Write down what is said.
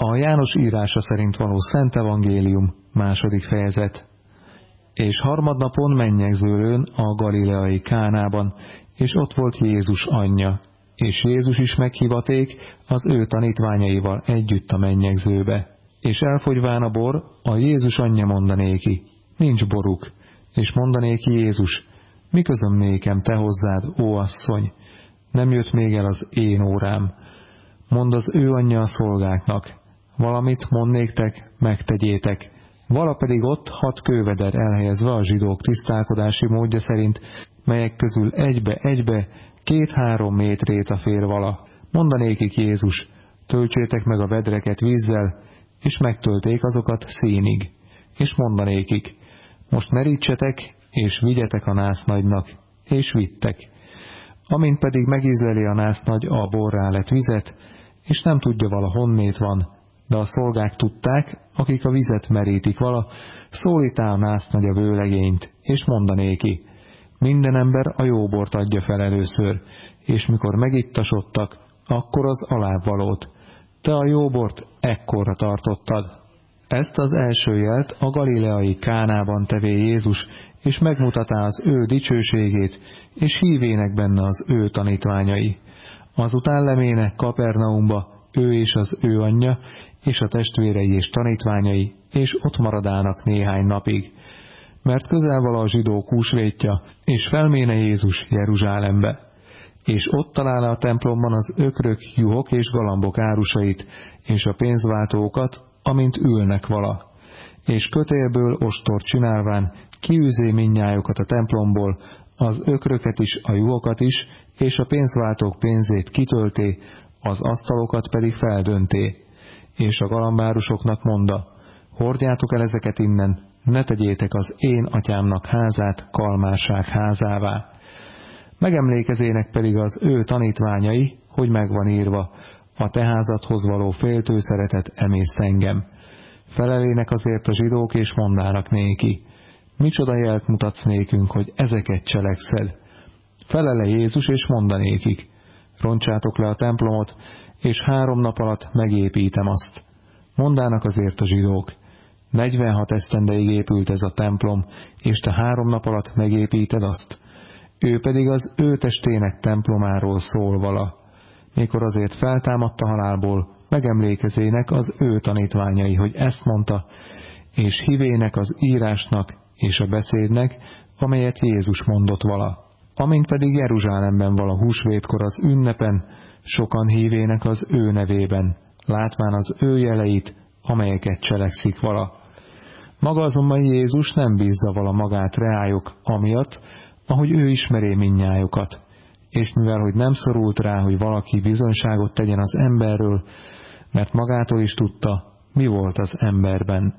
A János írása szerint való Szent Evangélium, második fejezet. És harmadnapon mennyegzőlőn a galileai Kánában, és ott volt Jézus anyja, és Jézus is meghivaték az ő tanítványaival együtt a mennyegzőbe. És elfogyván a bor, a Jézus anyja mondanéki, nincs boruk, és mondanéki Jézus, mi közöm nékem te hozzád, ó asszony, nem jött még el az én órám. Mond az ő anyja a szolgáknak, valamit mond néktek, megtegyétek. Vala pedig ott hat kőveder elhelyezve a zsidók tisztálkodási módja szerint, melyek közül egybe-egybe két-három métrét a fér vala. Mondanékik Jézus, töltsétek meg a vedreket vízzel, és megtölték azokat színig. És mondanékik, most merítsetek, és vigyetek a násznagynak, és vittek. Amint pedig megízleli a násznagy a borrá lett vizet, és nem tudja vala honnét van, de a szolgák tudták, akik a vizet merítik vala, szólítál násznagy a vőlegényt, és mondanéki, minden ember a jó bort adja fel először, és mikor megittasodtak, akkor az alávalót. Te a jó bort ekkorra tartottad. Ezt az első jelt a galileai Kánában tevé Jézus, és megmutatá az ő dicsőségét, és hívének benne az ő tanítványai. Azután lemének Kapernaumba, ő és az ő anyja, és a testvérei és tanítványai, és ott maradának néhány napig. Mert közel vala a zsidók húsvétja, és felméne Jézus Jeruzsálembe. És ott találja a templomban az ökrök, juhok és galambok árusait, és a pénzváltókat, amint ülnek vala. És kötélből ostor csinálván kiűzé minnyájukat a templomból, az ökröket is, a juhokat is, és a pénzváltók pénzét kitölté, az asztalokat pedig feldönté. És a galambárusoknak monda, hordjátok el ezeket innen, ne tegyétek az én atyámnak házát kalmárság házává. Megemlékezének pedig az ő tanítványai, hogy megvan írva, a te házadhoz való féltő szeretet emész engem. Felelének azért a zsidók, és mondának néki, micsoda jelt mutatsz nékünk, hogy ezeket cselekszed. Felele Jézus, és mondanékik, roncsátok le a templomot, és három nap alatt megépítem azt. Mondának azért a zsidók, 46 esztendeig épült ez a templom, és te három nap alatt megépíted azt. Ő pedig az ő testének templomáról szól vala. Mikor azért feltámadta halálból, megemlékezének az ő tanítványai, hogy ezt mondta, és hívének az írásnak és a beszédnek, amelyet Jézus mondott vala. Amint pedig Jeruzsálemben vala húsvétkor az ünnepen, sokan hívének az ő nevében, látván az ő jeleit, amelyeket cselekszik vala. Maga azonban Jézus nem bízza vala magát reájuk, amiatt, ahogy ő ismeré minnyájukat, és mivel, hogy nem szorult rá, hogy valaki bizonyságot tegyen az emberről, mert magától is tudta, mi volt az emberben.